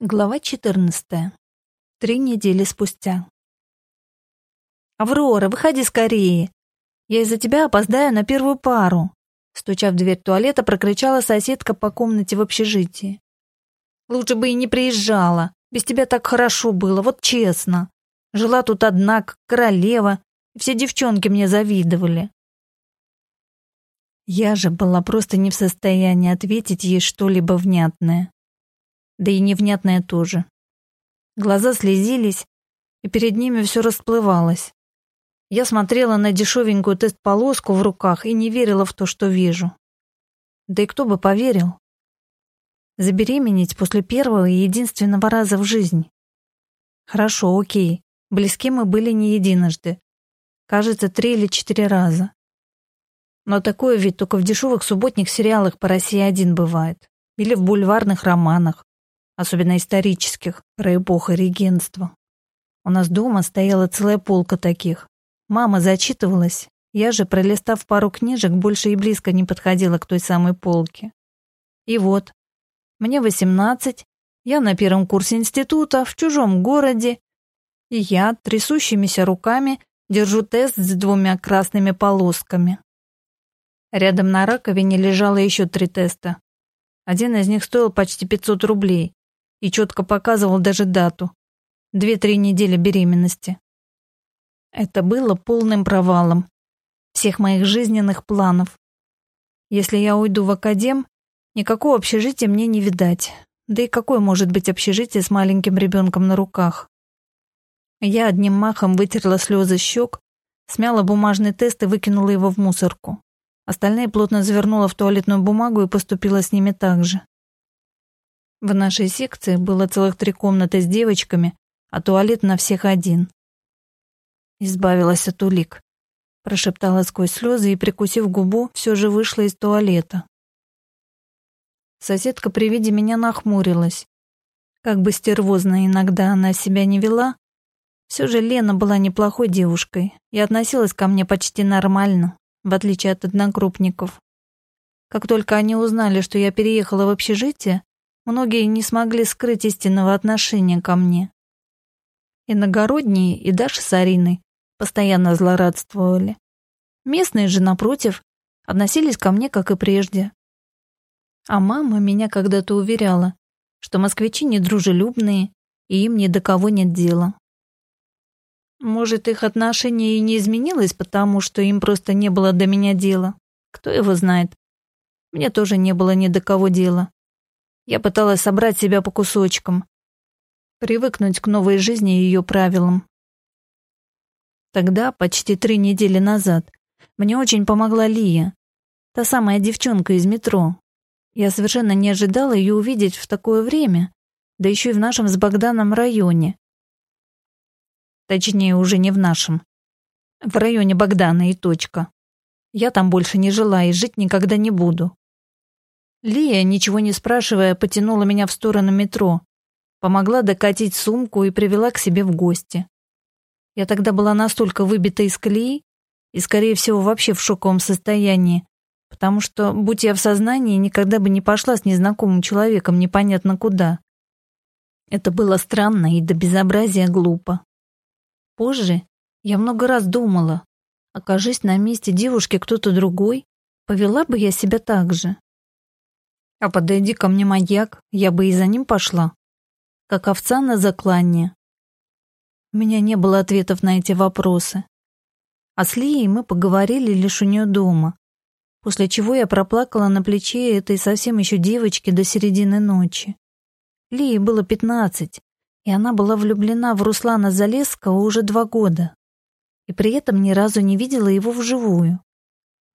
Глава 14. Три недели спустя. «Аврора, выходи скорее! Я из-за тебя опоздаю на первую пару!» Стуча в дверь туалета, прокричала соседка по комнате в общежитии. «Лучше бы и не приезжала. Без тебя так хорошо было, вот честно. Жила тут одна, королева, и все девчонки мне завидовали». Я же была просто не в состоянии ответить ей что-либо внятное да и невнятное тоже. Глаза слезились, и перед ними все расплывалось. Я смотрела на дешевенькую тест-полоску в руках и не верила в то, что вижу. Да и кто бы поверил? Забеременеть после первого и единственного раза в жизни. Хорошо, окей. Близки мы были не единожды. Кажется, три или четыре раза. Но такое ведь только в дешевых субботних сериалах по России один бывает. Или в бульварных романах особенно исторических, про эпоху регенства. У нас дома стояла целая полка таких. Мама зачитывалась, я же, пролистав пару книжек, больше и близко не подходила к той самой полке. И вот, мне восемнадцать, я на первом курсе института, в чужом городе, и я, трясущимися руками, держу тест с двумя красными полосками. Рядом на раковине лежало еще три теста. Один из них стоил почти 500 рублей и четко показывал даже дату. Две-три недели беременности. Это было полным провалом всех моих жизненных планов. Если я уйду в академ, никакого общежития мне не видать. Да и какое может быть общежитие с маленьким ребенком на руках? Я одним махом вытерла слезы щек, смяла бумажный тест и выкинула его в мусорку. Остальные плотно завернула в туалетную бумагу и поступила с ними так же. В нашей секции было целых три комнаты с девочками, а туалет на всех один. Избавилась от улик. Прошептала сквозь слезы и, прикусив губу, все же вышла из туалета. Соседка при виде меня нахмурилась. Как бы стервозно иногда она себя не вела, все же Лена была неплохой девушкой и относилась ко мне почти нормально, в отличие от одногруппников. Как только они узнали, что я переехала в общежитие, Многие не смогли скрыть истинного отношения ко мне. Иногородние и Даша с Ариной постоянно злорадствовали. Местные же, напротив, относились ко мне, как и прежде. А мама меня когда-то уверяла, что москвичи недружелюбные, и им ни до кого нет дела. Может, их отношение и не изменилось, потому что им просто не было до меня дела. Кто его знает? Мне тоже не было ни до кого дела. Я пыталась собрать себя по кусочкам, привыкнуть к новой жизни и ее правилам. Тогда, почти три недели назад, мне очень помогла Лия, та самая девчонка из метро. Я совершенно не ожидала ее увидеть в такое время, да еще и в нашем с Богданом районе. Точнее, уже не в нашем. В районе Богдана и точка. Я там больше не жила и жить никогда не буду. Лия, ничего не спрашивая, потянула меня в сторону метро, помогла докатить сумку и привела к себе в гости. Я тогда была настолько выбита из колеи и, скорее всего, вообще в шоковом состоянии, потому что, будь я в сознании, никогда бы не пошла с незнакомым человеком непонятно куда. Это было странно и до безобразия глупо. Позже я много раз думала, окажись на месте девушки кто-то другой, повела бы я себя так же. А подойди ко мне маньяк, я бы и за ним пошла. Как овца на заклание. У меня не было ответов на эти вопросы. А с Лией мы поговорили лишь у нее дома, после чего я проплакала на плече этой совсем еще девочки до середины ночи. Лии было пятнадцать, и она была влюблена в Руслана Залесского уже два года, и при этом ни разу не видела его вживую.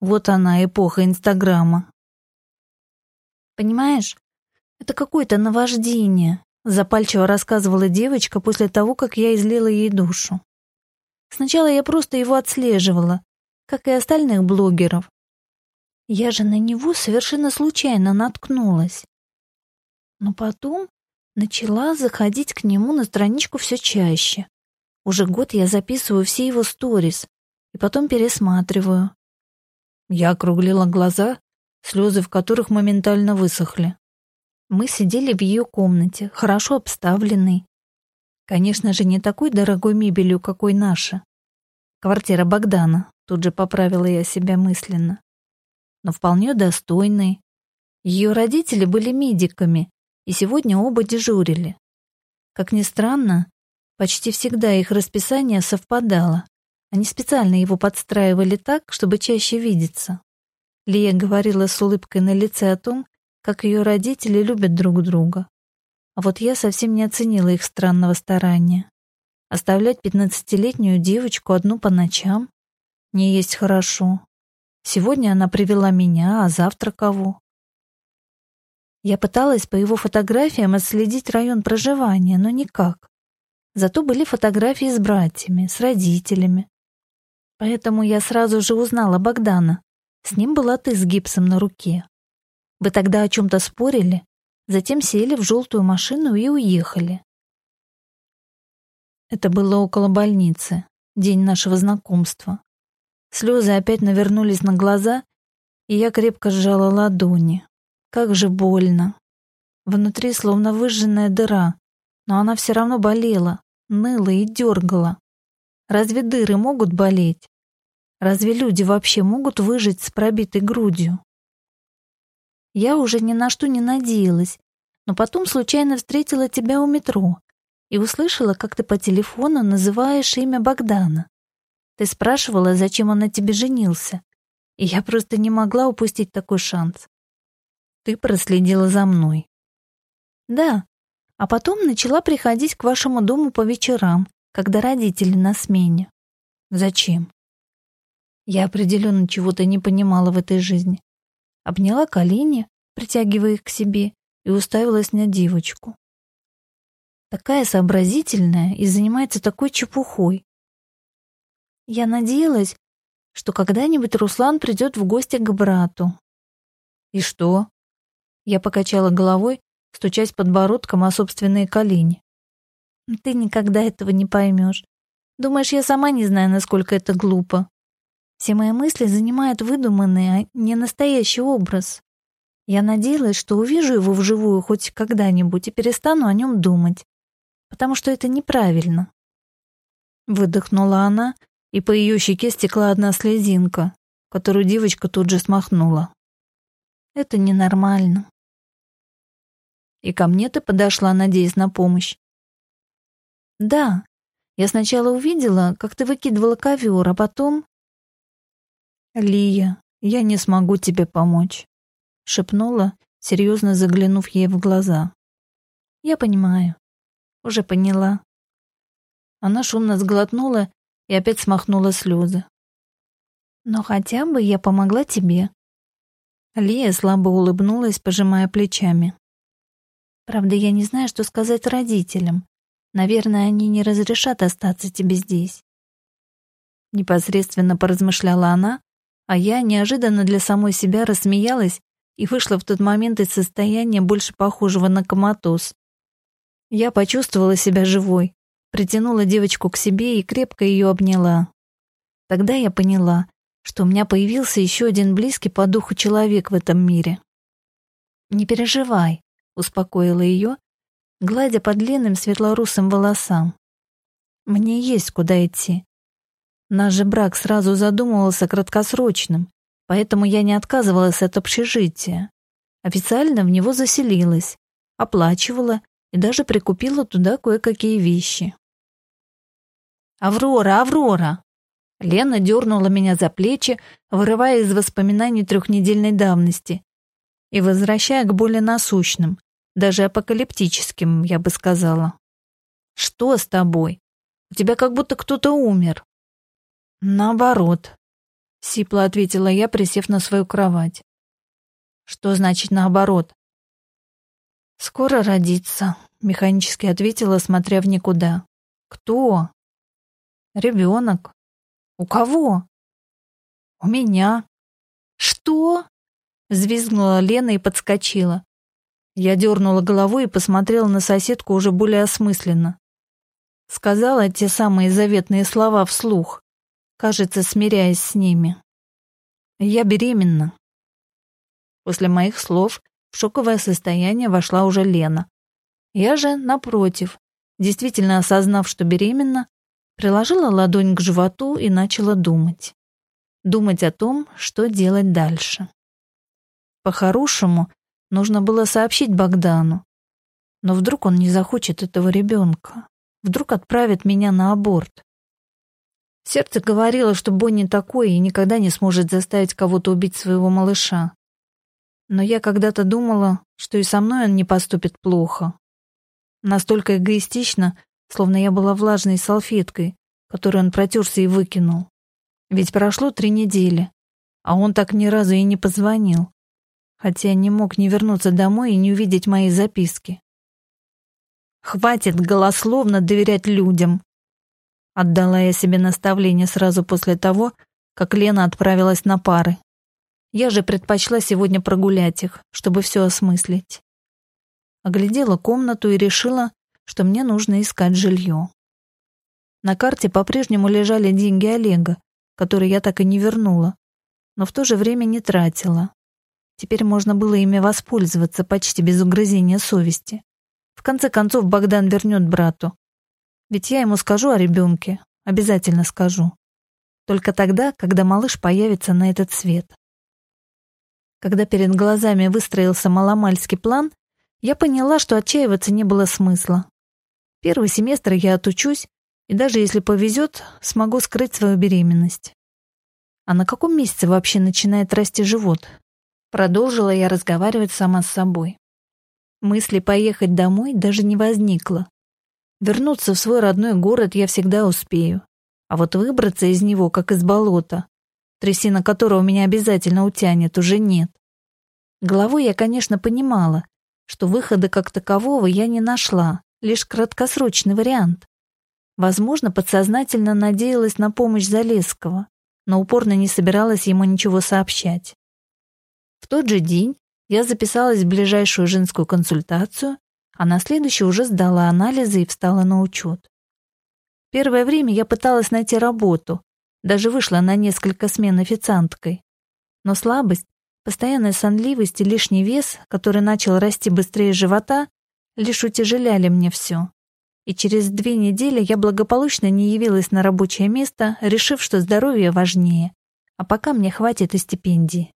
Вот она, эпоха Инстаграма. Понимаешь? Это какое-то наваждение, запальчиво рассказывала девочка после того, как я излила ей душу. Сначала я просто его отслеживала, как и остальных блогеров. Я же на него совершенно случайно наткнулась. Но потом начала заходить к нему на страничку все чаще. Уже год я записываю все его сторис и потом пересматриваю. Я округлила глаза, слезы в которых моментально высохли. Мы сидели в ее комнате, хорошо обставленной. Конечно же, не такой дорогой мебелью, какой наша. Квартира Богдана, тут же поправила я себя мысленно. Но вполне достойной. Ее родители были медиками, и сегодня оба дежурили. Как ни странно, почти всегда их расписание совпадало. Они специально его подстраивали так, чтобы чаще видеться. Лия говорила с улыбкой на лице о том, как ее родители любят друг друга. А вот я совсем не оценила их странного старания. Оставлять пятнадцатилетнюю девочку одну по ночам не есть хорошо. Сегодня она привела меня, а завтра кого? Я пыталась по его фотографиям отследить район проживания, но никак. Зато были фотографии с братьями, с родителями. Поэтому я сразу же узнала Богдана. С ним была ты с гипсом на руке. Вы тогда о чем-то спорили, затем сели в желтую машину и уехали. Это было около больницы, день нашего знакомства. Слезы опять навернулись на глаза, и я крепко сжала ладони. Как же больно. Внутри словно выжженная дыра, но она все равно болела, ныла и дергала. Разве дыры могут болеть? Разве люди вообще могут выжить с пробитой грудью? Я уже ни на что не надеялась, но потом случайно встретила тебя у метро и услышала, как ты по телефону называешь имя Богдана. Ты спрашивала, зачем он на тебе женился, и я просто не могла упустить такой шанс. Ты проследила за мной. Да, а потом начала приходить к вашему дому по вечерам, когда родители на смене. Зачем? Я определенно чего-то не понимала в этой жизни обняла колени, притягивая их к себе, и уставилась на девочку. Такая сообразительная и занимается такой чепухой. Я надеялась, что когда-нибудь Руслан придет в гости к брату. И что? Я покачала головой, стучась подбородком о собственные колени. Ты никогда этого не поймешь. Думаешь, я сама не знаю, насколько это глупо. Все мои мысли занимают выдуманный, а не настоящий образ. Я надеялась, что увижу его вживую хоть когда-нибудь и перестану о нем думать, потому что это неправильно. Выдохнула она, и по ее щеке стекла одна слезинка, которую девочка тут же смахнула. Это ненормально. И ко мне ты подошла, надеясь на помощь. Да, я сначала увидела, как ты выкидывала ковер, а потом «Лия, я не смогу тебе помочь», — шепнула, серьезно заглянув ей в глаза. «Я понимаю. Уже поняла». Она шумно сглотнула и опять смахнула слезы. «Но хотя бы я помогла тебе». Лия слабо улыбнулась, пожимая плечами. «Правда, я не знаю, что сказать родителям. Наверное, они не разрешат остаться тебе здесь». Непосредственно поразмышляла она, а я неожиданно для самой себя рассмеялась и вышла в тот момент из состояния больше похожего на коматоз. Я почувствовала себя живой, притянула девочку к себе и крепко ее обняла. Тогда я поняла, что у меня появился еще один близкий по духу человек в этом мире. «Не переживай», — успокоила ее, гладя по длинным светлорусым волосам. «Мне есть куда идти. Наш же брак сразу задумывался краткосрочным, поэтому я не отказывалась от общежития. Официально в него заселилась, оплачивала и даже прикупила туда кое-какие вещи. «Аврора, Аврора!» Лена дернула меня за плечи, вырывая из воспоминаний трехнедельной давности и возвращая к более насущным, даже апокалиптическим, я бы сказала. «Что с тобой? У тебя как будто кто-то умер». «Наоборот», — сипло ответила я, присев на свою кровать. «Что значит наоборот?» «Скоро родится», — механически ответила, смотря в никуда. «Кто?» «Ребенок». «У кого?» «У меня». «Что?» — взвизгнула Лена и подскочила. Я дернула головой и посмотрела на соседку уже более осмысленно. Сказала те самые заветные слова вслух кажется, смиряясь с ними. Я беременна. После моих слов в шоковое состояние вошла уже Лена. Я же, напротив, действительно осознав, что беременна, приложила ладонь к животу и начала думать. Думать о том, что делать дальше. По-хорошему, нужно было сообщить Богдану. Но вдруг он не захочет этого ребенка. Вдруг отправит меня на аборт. Сердце говорило, что Бонни такой и никогда не сможет заставить кого-то убить своего малыша. Но я когда-то думала, что и со мной он не поступит плохо. Настолько эгоистично, словно я была влажной салфеткой, которую он протерся и выкинул. Ведь прошло три недели, а он так ни разу и не позвонил, хотя не мог не вернуться домой и не увидеть мои записки. «Хватит голословно доверять людям», Отдала я себе наставление сразу после того, как Лена отправилась на пары. Я же предпочла сегодня прогулять их, чтобы все осмыслить. Оглядела комнату и решила, что мне нужно искать жилье. На карте по-прежнему лежали деньги Олега, которые я так и не вернула, но в то же время не тратила. Теперь можно было ими воспользоваться почти без угрызения совести. В конце концов Богдан вернет брату, ведь я ему скажу о ребенке, обязательно скажу. Только тогда, когда малыш появится на этот свет. Когда перед глазами выстроился маломальский план, я поняла, что отчаиваться не было смысла. Первый семестр я отучусь, и даже если повезет, смогу скрыть свою беременность. А на каком месяце вообще начинает расти живот? Продолжила я разговаривать сама с собой. Мысли поехать домой даже не возникло. Вернуться в свой родной город я всегда успею. А вот выбраться из него, как из болота, трясина которого меня обязательно утянет, уже нет. Головой я, конечно, понимала, что выхода как такового я не нашла, лишь краткосрочный вариант. Возможно, подсознательно надеялась на помощь Залесского, но упорно не собиралась ему ничего сообщать. В тот же день я записалась в ближайшую женскую консультацию а на следующий уже сдала анализы и встала на учет. Первое время я пыталась найти работу, даже вышла на несколько смен официанткой. Но слабость, постоянная сонливость и лишний вес, который начал расти быстрее живота, лишь утяжеляли мне все. И через две недели я благополучно не явилась на рабочее место, решив, что здоровье важнее, а пока мне хватит и стипендии.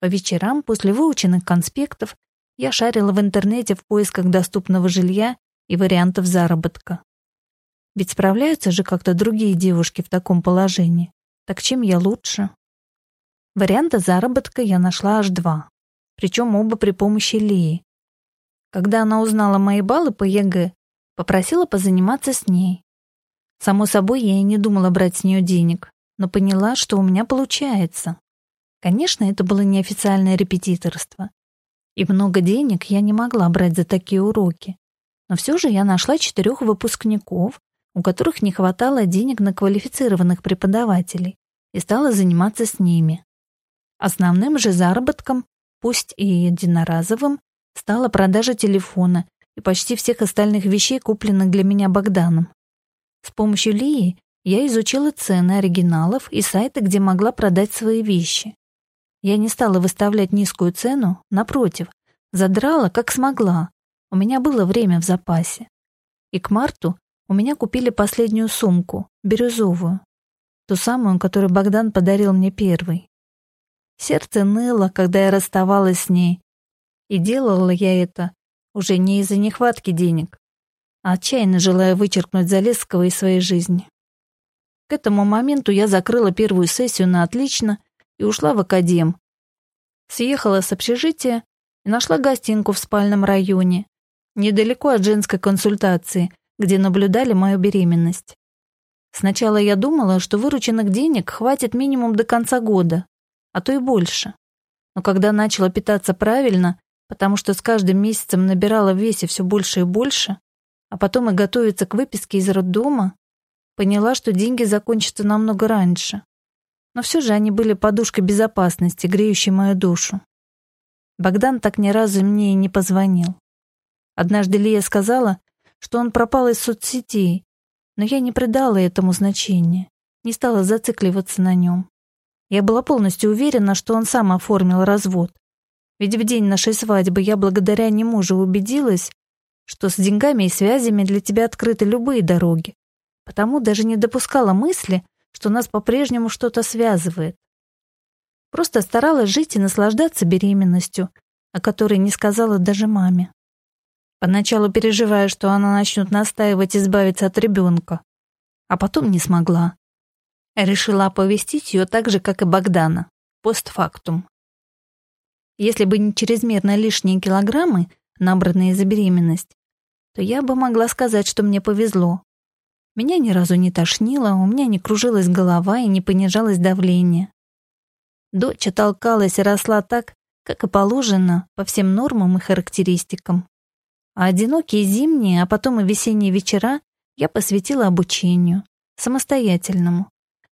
По вечерам после выученных конспектов я шарила в интернете в поисках доступного жилья и вариантов заработка. Ведь справляются же как-то другие девушки в таком положении. Так чем я лучше? Варианта заработка я нашла аж два. Причем оба при помощи Лии. Когда она узнала мои баллы по ЕГЭ, попросила позаниматься с ней. Само собой, я и не думала брать с нее денег, но поняла, что у меня получается. Конечно, это было неофициальное репетиторство, и много денег я не могла брать за такие уроки. Но все же я нашла четырех выпускников, у которых не хватало денег на квалифицированных преподавателей, и стала заниматься с ними. Основным же заработком, пусть и единоразовым, стала продажа телефона и почти всех остальных вещей, купленных для меня Богданом. С помощью Лии я изучила цены оригиналов и сайты, где могла продать свои вещи. Я не стала выставлять низкую цену, напротив, задрала, как смогла. У меня было время в запасе. И к марту у меня купили последнюю сумку, бирюзовую, ту самую, которую Богдан подарил мне первой. Сердце ныло, когда я расставалась с ней, и делала я это уже не из-за нехватки денег, а отчаянно желая вычеркнуть Залесского из своей жизни. К этому моменту я закрыла первую сессию на отлично и ушла в академ. Съехала с общежития и нашла гостинку в спальном районе, недалеко от женской консультации, где наблюдали мою беременность. Сначала я думала, что вырученных денег хватит минимум до конца года, а то и больше. Но когда начала питаться правильно, потому что с каждым месяцем набирала в весе все больше и больше, а потом и готовиться к выписке из роддома, поняла, что деньги закончатся намного раньше но все же они были подушкой безопасности, греющей мою душу. Богдан так ни разу мне и не позвонил. Однажды Лия сказала, что он пропал из соцсетей, но я не придала этому значения, не стала зацикливаться на нем. Я была полностью уверена, что он сам оформил развод. Ведь в день нашей свадьбы я благодаря нему же убедилась, что с деньгами и связями для тебя открыты любые дороги. Потому даже не допускала мысли, что нас по-прежнему что-то связывает. Просто старалась жить и наслаждаться беременностью, о которой не сказала даже маме. Поначалу переживая, что она начнет настаивать избавиться от ребенка, а потом не смогла. Решила оповестить ее так же, как и Богдана, постфактум. Если бы не чрезмерно лишние килограммы, набранные за беременность, то я бы могла сказать, что мне повезло. Меня ни разу не тошнило, у меня не кружилась голова и не понижалось давление. Дочь толкалась и росла так, как и положено, по всем нормам и характеристикам. А одинокие зимние, а потом и весенние вечера я посвятила обучению, самостоятельному.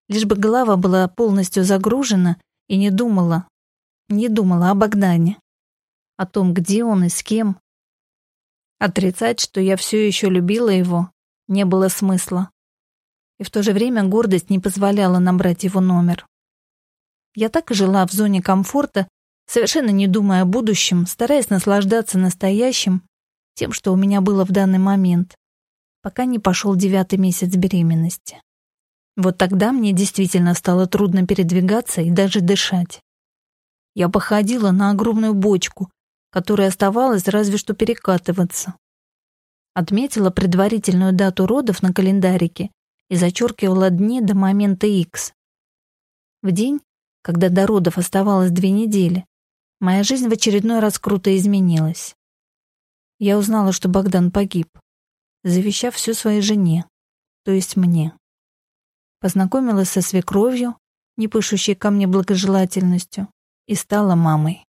Лишь бы голова была полностью загружена и не думала, не думала о Богдане, о том, где он и с кем. Отрицать, что я все еще любила его, не было смысла. И в то же время гордость не позволяла набрать его номер. Я так и жила в зоне комфорта, совершенно не думая о будущем, стараясь наслаждаться настоящим, тем, что у меня было в данный момент, пока не пошел девятый месяц беременности. Вот тогда мне действительно стало трудно передвигаться и даже дышать. Я походила на огромную бочку, которая оставалась разве что перекатываться. Отметила предварительную дату родов на календарике и зачеркивала дни до момента X. В день, когда до родов оставалось две недели, моя жизнь в очередной раз круто изменилась. Я узнала, что Богдан погиб, завещав всю своей жене, то есть мне. Познакомилась со свекровью, не пышущей ко мне благожелательностью, и стала мамой.